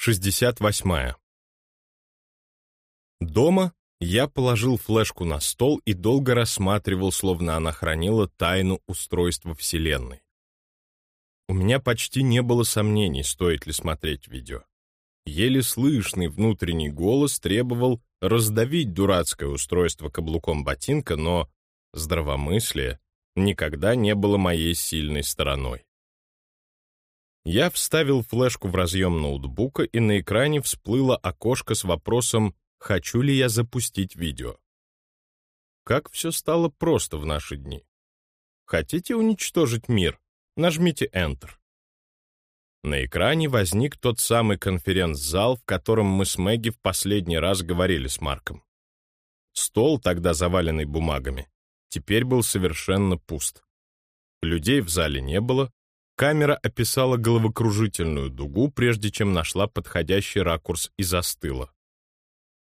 68. Дома я положил флешку на стол и долго рассматривал, словно она хранила тайну устройства Вселенной. У меня почти не было сомнений, стоит ли смотреть видео. Еле слышный внутренний голос требовал раздавить дурацкое устройство каблуком ботинка, но здравомыслие никогда не было моей сильной стороной. Я вставил флешку в разъем ноутбука, и на экране всплыло окошко с вопросом «Хочу ли я запустить видео?». Как все стало просто в наши дни. Хотите уничтожить мир? Нажмите Enter. На экране возник тот самый конференц-зал, в котором мы с Мэгги в последний раз говорили с Марком. Стол, тогда заваленный бумагами, теперь был совершенно пуст. Людей в зале не было, Камера описала головокружительную дугу, прежде чем нашла подходящий ракурс и застыла.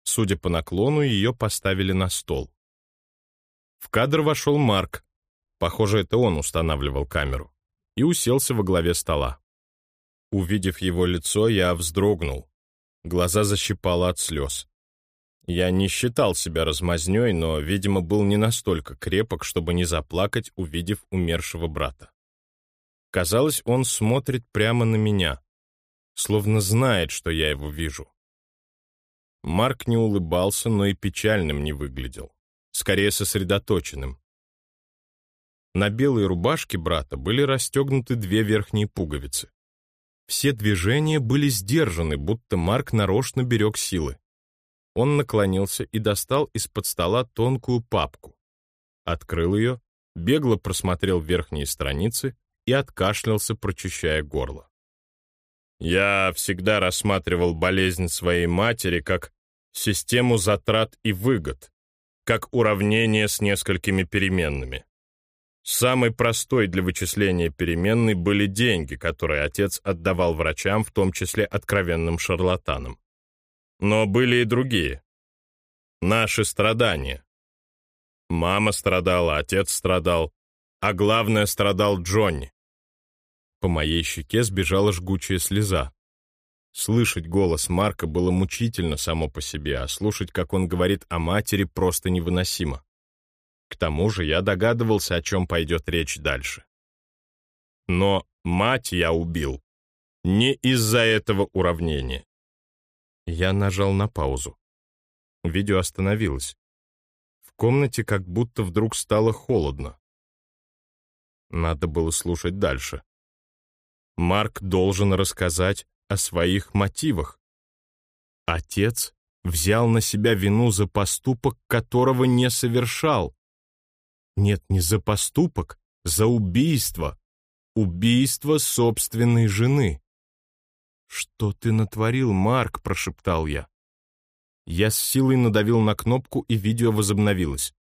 Судя по наклону, ее поставили на стол. В кадр вошел Марк, похоже, это он устанавливал камеру, и уселся во главе стола. Увидев его лицо, я вздрогнул. Глаза защипало от слез. Я не считал себя размазнёй, но, видимо, был не настолько крепок, чтобы не заплакать, увидев умершего брата. Казалось, он смотрит прямо на меня, словно знает, что я его вижу. Марк не улыбался, но и печальным не выглядел, скорее сосредоточенным. На белой рубашке брата были расстегнуты две верхние пуговицы. Все движения были сдержаны, будто Марк нарочно берег силы. Он наклонился и достал из-под стола тонкую папку. Открыл ее, бегло просмотрел верхние страницы и откашлялся, прочищая горло. Я всегда рассматривал болезнь своей матери как систему затрат и выгод, как уравнение с несколькими переменными. Самой простой для вычисления переменной были деньги, которые отец отдавал врачам, в том числе откровенным шарлатанам. Но были и другие. Наши страдания. Мама страдала, отец страдал, а главное страдал Джонни. По моей щеке сбежала жгучая слеза. Слышать голос Марка было мучительно само по себе, а слушать, как он говорит о матери, просто невыносимо. К тому же я догадывался, о чем пойдет речь дальше. Но мать я убил. Не из-за этого уравнения. Я нажал на паузу. Видео остановилось. В комнате как будто вдруг стало холодно. Надо было слушать дальше. Марк должен рассказать о своих мотивах. Отец взял на себя вину за поступок, которого не совершал. Нет, не за поступок, за убийство. Убийство собственной жены. «Что ты натворил, Марк?» — прошептал я. Я с силой надавил на кнопку, и видео возобновилось.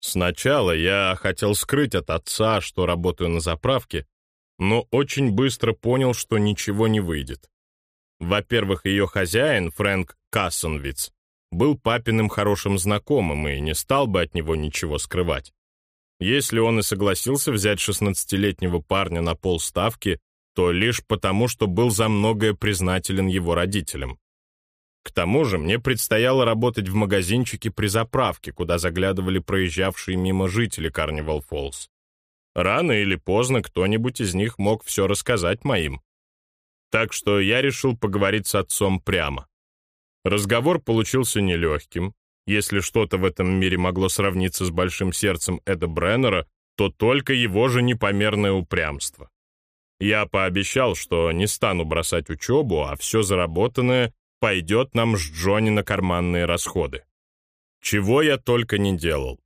Сначала я хотел скрыть от отца, что работаю на заправке, но очень быстро понял, что ничего не выйдет. Во-первых, ее хозяин, Фрэнк Кассенвиц, был папиным хорошим знакомым и не стал бы от него ничего скрывать. Если он и согласился взять 16-летнего парня на полставки, то лишь потому, что был за многое признателен его родителям. К тому же мне предстояло работать в магазинчике при заправке, куда заглядывали проезжавшие мимо жители Карнивал Фоллс. Рано или поздно кто-нибудь из них мог все рассказать моим. Так что я решил поговорить с отцом прямо. Разговор получился нелегким. Если что-то в этом мире могло сравниться с большим сердцем Эда Бреннера, то только его же непомерное упрямство. Я пообещал, что не стану бросать учебу, а все заработанное пойдет нам с Джонни на карманные расходы. Чего я только не делал.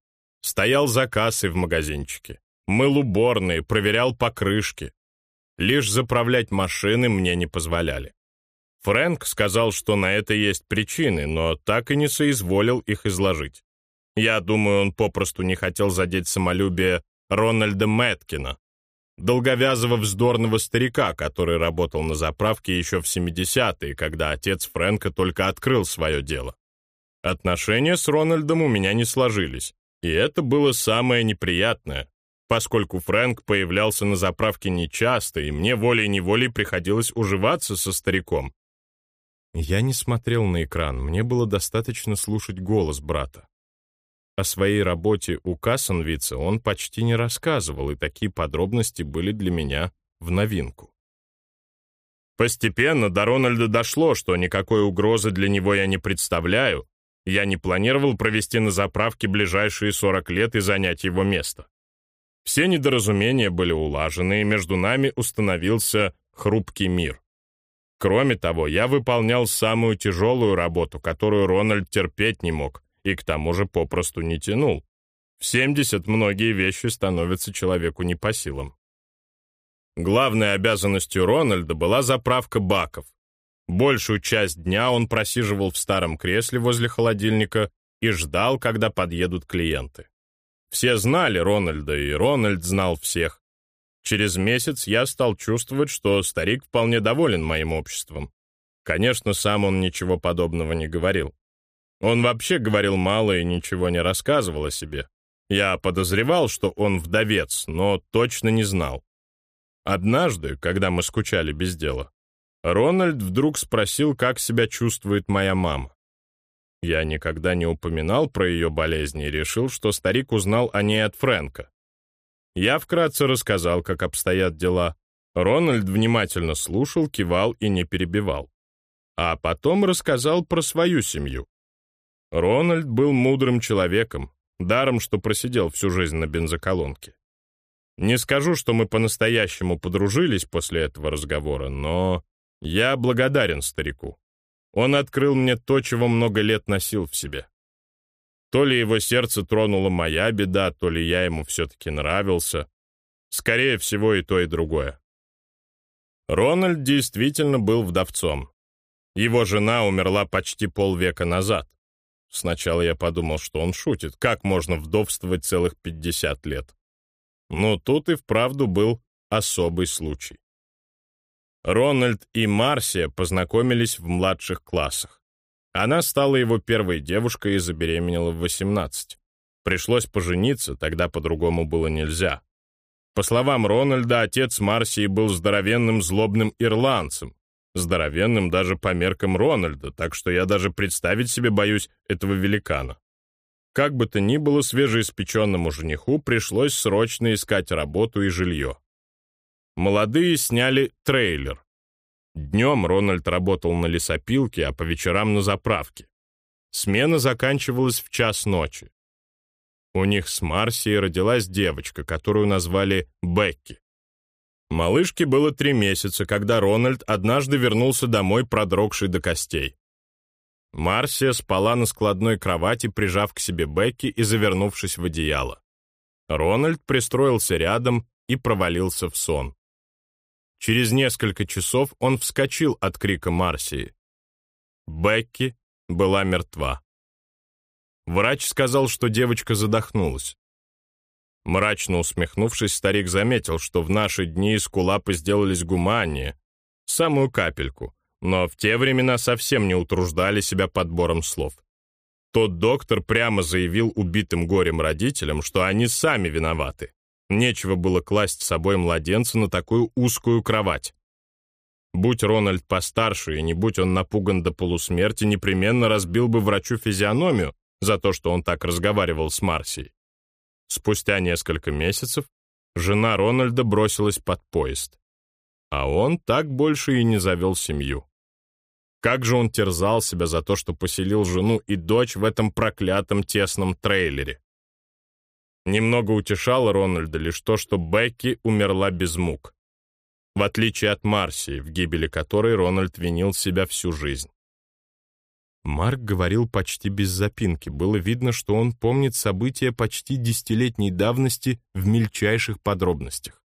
Стоял за кассой в магазинчике мыл уборные, проверял покрышки. Лишь заправлять машины мне не позволяли. Фрэнк сказал, что на это есть причины, но так и не соизволил их изложить. Я думаю, он попросту не хотел задеть самолюбие Рональда Мэткина, долговязого вздорного старика, который работал на заправке еще в 70-е, когда отец Фрэнка только открыл свое дело. Отношения с Рональдом у меня не сложились, и это было самое неприятное поскольку Фрэнк появлялся на заправке нечасто, и мне волей-неволей приходилось уживаться со стариком, Я не смотрел на экран, мне было достаточно слушать голос брата. О своей работе у Кассенвица он почти не рассказывал, и такие подробности были для меня в новинку. Постепенно до Рональда дошло, что никакой угрозы для него я не представляю. Я не планировал провести на заправке ближайшие 40 лет и занять его место. Все недоразумения были улажены, и между нами установился хрупкий мир. Кроме того, я выполнял самую тяжелую работу, которую Рональд терпеть не мог, и к тому же попросту не тянул. В 70 многие вещи становятся человеку не по силам. Главной обязанностью Рональда была заправка баков. Большую часть дня он просиживал в старом кресле возле холодильника и ждал, когда подъедут клиенты. Все знали Рональда, и Рональд знал всех. Через месяц я стал чувствовать, что старик вполне доволен моим обществом. Конечно, сам он ничего подобного не говорил. Он вообще говорил мало и ничего не рассказывал о себе. Я подозревал, что он вдовец, но точно не знал. Однажды, когда мы скучали без дела, Рональд вдруг спросил, как себя чувствует моя мама. Я никогда не упоминал про ее болезни и решил, что старик узнал о ней от Фрэнка. Я вкратце рассказал, как обстоят дела. Рональд внимательно слушал, кивал и не перебивал. А потом рассказал про свою семью. Рональд был мудрым человеком, даром, что просидел всю жизнь на бензоколонке. Не скажу, что мы по-настоящему подружились после этого разговора, но я благодарен старику. Он открыл мне то, чего много лет носил в себе. То ли его сердце тронула моя беда, то ли я ему все-таки нравился. Скорее всего, и то, и другое. Рональд действительно был вдовцом. Его жена умерла почти полвека назад. Сначала я подумал, что он шутит. Как можно вдовствовать целых 50 лет? Но тут и вправду был особый случай. Рональд и Марсия познакомились в младших классах. Она стала его первой девушкой и забеременела в 18. Пришлось пожениться, тогда по-другому было нельзя. По словам Рональда, отец Марсии был здоровенным злобным ирландцем, здоровенным даже по меркам Рональда, так что я даже представить себе боюсь этого великана. Как бы то ни было, свежеиспеченному жениху пришлось срочно искать работу и жилье. Молодые сняли трейлер, Днем Рональд работал на лесопилке, а по вечерам на заправке. Смена заканчивалась в час ночи. У них с Марсией родилась девочка, которую назвали Бекки. Малышке было три месяца, когда Рональд однажды вернулся домой, продрогший до костей. Марсия спала на складной кровати, прижав к себе Бекки и завернувшись в одеяло. Рональд пристроился рядом и провалился в сон. Через несколько часов он вскочил от крика Марсии. Бекки была мертва. Врач сказал, что девочка задохнулась. Мрачно усмехнувшись, старик заметил, что в наши дни эскулапы сделались гуманнее, самую капельку, но в те времена совсем не утруждали себя подбором слов. Тот доктор прямо заявил убитым горем родителям, что они сами виноваты. Нечего было класть с собой младенца на такую узкую кровать. Будь Рональд постарше и не будь он напуган до полусмерти, непременно разбил бы врачу физиономию за то, что он так разговаривал с Марсией. Спустя несколько месяцев жена Рональда бросилась под поезд. А он так больше и не завел семью. Как же он терзал себя за то, что поселил жену и дочь в этом проклятом тесном трейлере. Немного утешало Рональда лишь то, что Бекки умерла без мук. В отличие от Марсии, в гибели которой Рональд винил себя всю жизнь. Марк говорил почти без запинки. Было видно, что он помнит события почти десятилетней давности в мельчайших подробностях.